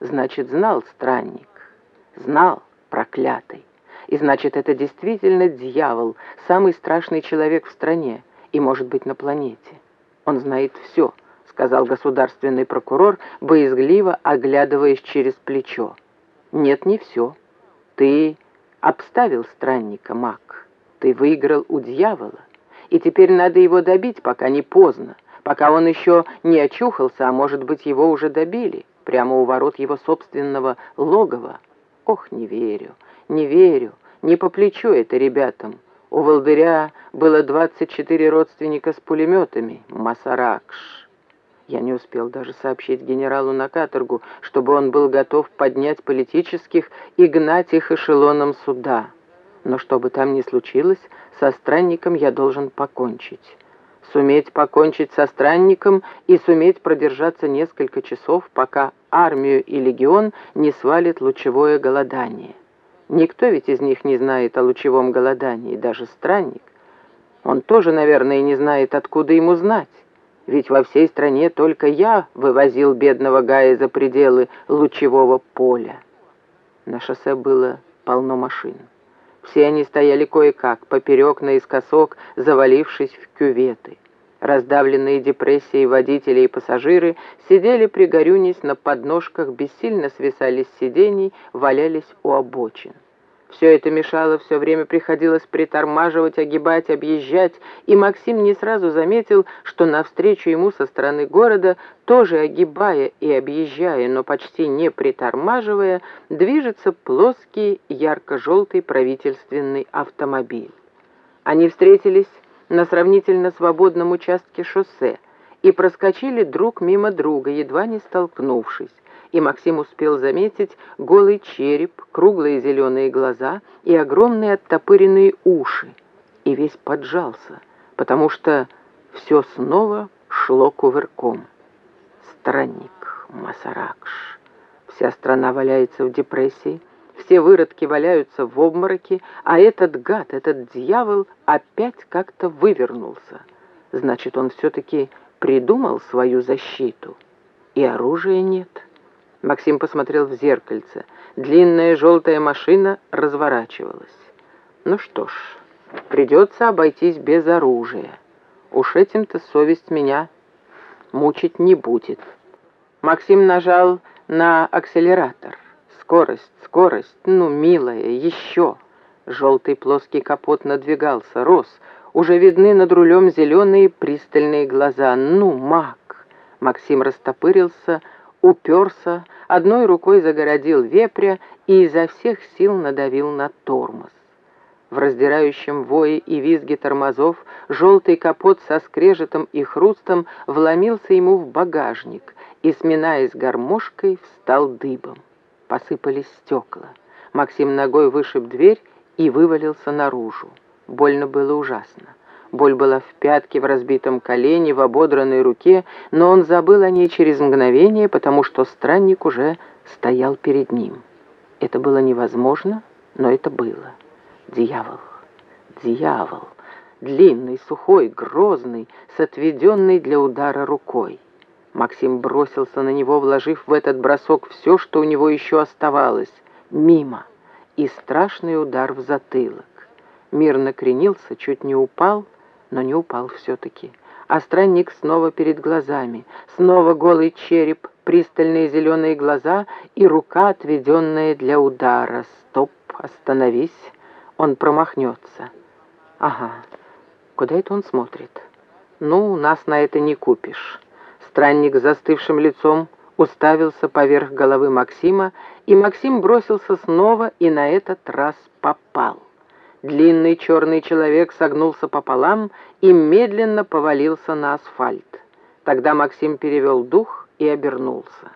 Значит, знал странник. Знал, проклятый. И значит, это действительно дьявол, самый страшный человек в стране и, может быть, на планете. Он знает все, сказал государственный прокурор, боязгливо оглядываясь через плечо. Нет, не все. Ты обставил странника, маг. Ты выиграл у дьявола. И теперь надо его добить, пока не поздно, пока он еще не очухался, а может быть, его уже добили, прямо у ворот его собственного логова. Ох, не верю, не верю, не по плечу это ребятам. У Волдыря было 24 родственника с пулеметами. Масаракш. Я не успел даже сообщить генералу на каторгу, чтобы он был готов поднять политических и гнать их эшелоном суда. Но что бы там ни случилось, со странником я должен покончить. Суметь покончить со странником и суметь продержаться несколько часов, пока армию и легион не свалит лучевое голодание. Никто ведь из них не знает о лучевом голодании, даже странник. Он тоже, наверное, не знает, откуда ему знать. Ведь во всей стране только я вывозил бедного Гая за пределы лучевого поля. На шоссе было полно машин. Все они стояли кое-как, поперек наискосок, завалившись в кюветы. Раздавленные депрессией водители и пассажиры сидели пригорюнись на подножках, бессильно свисали с сидений, валялись у обочин. Все это мешало, все время приходилось притормаживать, огибать, объезжать, и Максим не сразу заметил, что навстречу ему со стороны города, тоже огибая и объезжая, но почти не притормаживая, движется плоский ярко-желтый правительственный автомобиль. Они встретились на сравнительно свободном участке шоссе и проскочили друг мимо друга, едва не столкнувшись и Максим успел заметить голый череп, круглые зеленые глаза и огромные оттопыренные уши, и весь поджался, потому что все снова шло кувырком. Странник Масаракш. Вся страна валяется в депрессии, все выродки валяются в обмороке, а этот гад, этот дьявол опять как-то вывернулся. Значит, он все-таки придумал свою защиту, и оружия нет». Максим посмотрел в зеркальце. Длинная желтая машина разворачивалась. Ну что ж, придется обойтись без оружия. Уж этим-то совесть меня мучить не будет. Максим нажал на акселератор. Скорость, скорость, ну, милая, еще. Желтый плоский капот надвигался, рос. Уже видны над рулем зеленые пристальные глаза. Ну, маг! Максим растопырился, уперся, одной рукой загородил вепря и изо всех сил надавил на тормоз. В раздирающем вое и визге тормозов желтый капот со скрежетом и хрустом вломился ему в багажник и, сминаясь гармошкой, встал дыбом. Посыпались стекла. Максим ногой вышиб дверь и вывалился наружу. Больно было ужасно. Боль была в пятке, в разбитом колене, в ободранной руке, но он забыл о ней через мгновение, потому что странник уже стоял перед ним. Это было невозможно, но это было. Дьявол, дьявол, длинный, сухой, грозный, с отведенной для удара рукой. Максим бросился на него, вложив в этот бросок все, что у него еще оставалось, мимо, и страшный удар в затылок. Мир накренился, чуть не упал — но не упал все-таки. А странник снова перед глазами, снова голый череп, пристальные зеленые глаза и рука, отведенная для удара. Стоп, остановись, он промахнется. Ага, куда это он смотрит? Ну, нас на это не купишь. Странник с застывшим лицом уставился поверх головы Максима, и Максим бросился снова и на этот раз попал. Длинный черный человек согнулся пополам и медленно повалился на асфальт. Тогда Максим перевел дух и обернулся.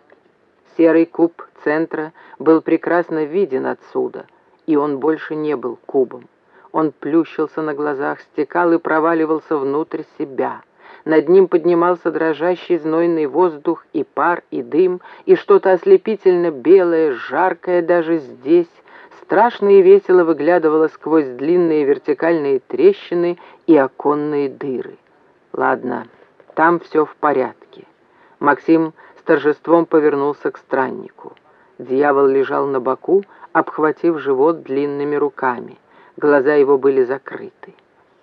Серый куб центра был прекрасно виден отсюда, и он больше не был кубом. Он плющился на глазах, стекал и проваливался внутрь себя. Над ним поднимался дрожащий знойный воздух, и пар, и дым, и что-то ослепительно белое, жаркое даже здесь, страшно и весело выглядывала сквозь длинные вертикальные трещины и оконные дыры. Ладно, там все в порядке. Максим с торжеством повернулся к страннику. Дьявол лежал на боку, обхватив живот длинными руками. Глаза его были закрыты.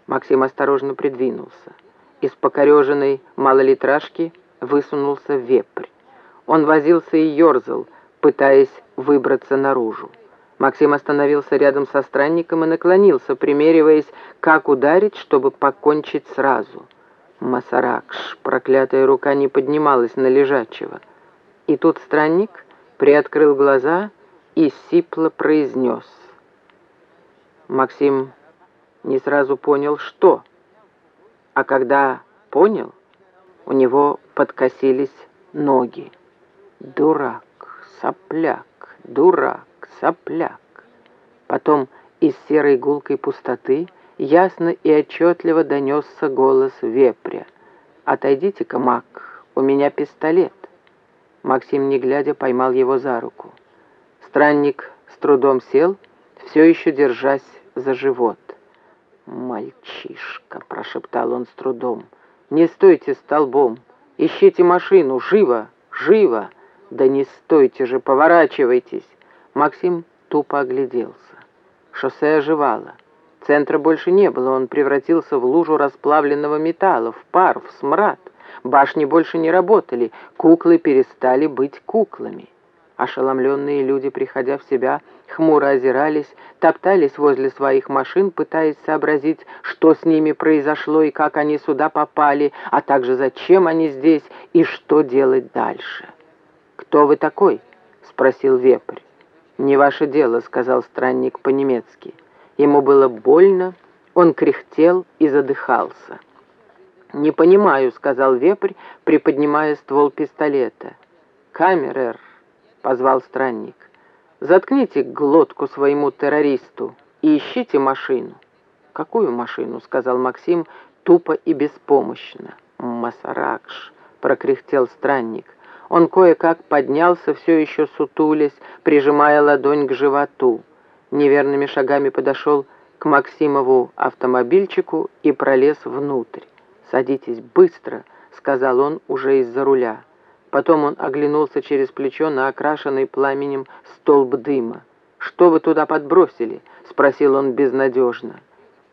Максим осторожно придвинулся. Из покореженной малолитражки высунулся вепрь. Он возился и ерзал, пытаясь выбраться наружу. Максим остановился рядом со странником и наклонился, примериваясь, как ударить, чтобы покончить сразу. Масаракш, проклятая рука не поднималась на лежачего. И тут странник приоткрыл глаза и сипло произнес. Максим не сразу понял, что. А когда понял, у него подкосились ноги. Дурак, сопляк, дурак, сопляк. Потом из серой гулкой пустоты ясно и отчетливо донесся голос вепря. «Отойдите-ка, маг, у меня пистолет». Максим, не глядя, поймал его за руку. Странник с трудом сел, все еще держась за живот. «Мальчишка», — прошептал он с трудом, — «не стойте столбом, ищите машину, живо, живо!» «Да не стойте же, поворачивайтесь!» Максим тупо огляделся. Шоссе оживало. Центра больше не было, он превратился в лужу расплавленного металла, в пар, в смрад. Башни больше не работали, куклы перестали быть куклами. Ошеломленные люди, приходя в себя, хмуро озирались, топтались возле своих машин, пытаясь сообразить, что с ними произошло и как они сюда попали, а также зачем они здесь и что делать дальше. «Кто вы такой?» — спросил вепрь. «Не ваше дело», — сказал странник по-немецки. Ему было больно, он кряхтел и задыхался. «Не понимаю», — сказал вепрь, приподнимая ствол пистолета. «Камерер», — позвал странник, — «заткните глотку своему террористу и ищите машину». «Какую машину?» — сказал Максим тупо и беспомощно. «Масаракш», — прокряхтел странник. Он кое-как поднялся, все еще сутулясь, прижимая ладонь к животу. Неверными шагами подошел к Максимову автомобильчику и пролез внутрь. «Садитесь быстро», — сказал он уже из-за руля. Потом он оглянулся через плечо на окрашенный пламенем столб дыма. «Что вы туда подбросили?» — спросил он безнадежно.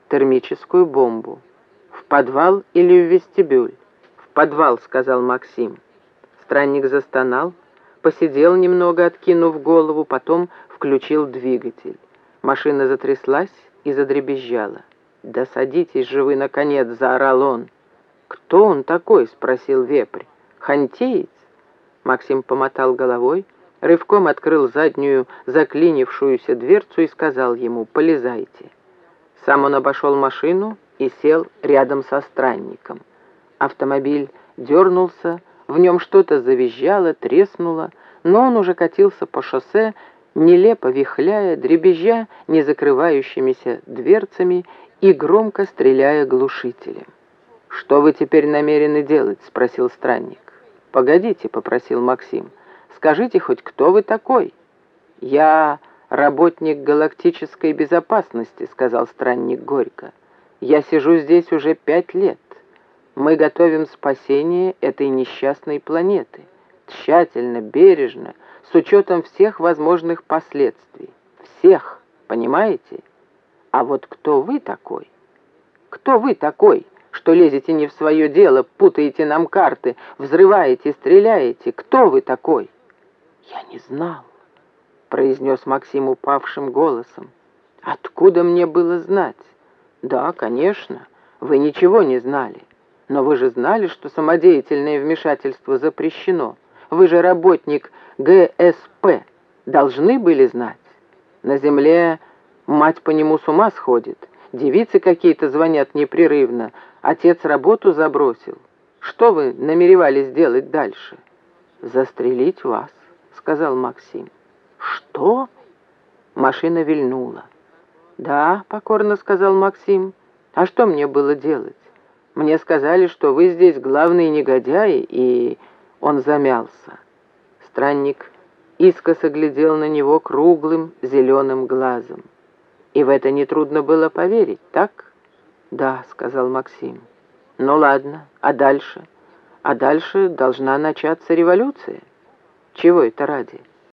«Термическую бомбу». «В подвал или в вестибюль?» «В подвал», — сказал Максим. Странник застонал, посидел немного, откинув голову, потом включил двигатель. Машина затряслась и задребезжала. «Да садитесь же вы, наконец!» — заорал он. «Кто он такой?» — спросил вепрь. «Хантеец?» Максим помотал головой, рывком открыл заднюю заклинившуюся дверцу и сказал ему «Полезайте». Сам он обошел машину и сел рядом со странником. Автомобиль дернулся, в нем что-то завизжало, треснуло, но он уже катился по шоссе, нелепо вихляя, дребезжа не закрывающимися дверцами и громко стреляя глушителем. «Что вы теперь намерены делать?» — спросил странник. «Погодите», — попросил Максим. «Скажите хоть, кто вы такой?» «Я работник галактической безопасности», — сказал странник горько. «Я сижу здесь уже пять лет. Мы готовим спасение этой несчастной планеты. Тщательно, бережно, с учетом всех возможных последствий. Всех, понимаете? А вот кто вы такой? Кто вы такой, что лезете не в свое дело, путаете нам карты, взрываете, стреляете? Кто вы такой? Я не знал, произнес Максим упавшим голосом. Откуда мне было знать? Да, конечно, вы ничего не знали. Но вы же знали, что самодеятельное вмешательство запрещено. Вы же работник ГСП. Должны были знать. На земле мать по нему с ума сходит. Девицы какие-то звонят непрерывно. Отец работу забросил. Что вы намеревались делать дальше? «Застрелить вас», — сказал Максим. «Что?» Машина вильнула. «Да», — покорно сказал Максим. «А что мне было делать? Мне сказали, что вы здесь главный негодяй, и...» Он замялся. Странник искоса глядел на него круглым зеленым глазом. И в это нетрудно было поверить, так? «Да», — сказал Максим. «Ну ладно, а дальше? А дальше должна начаться революция. Чего это ради?»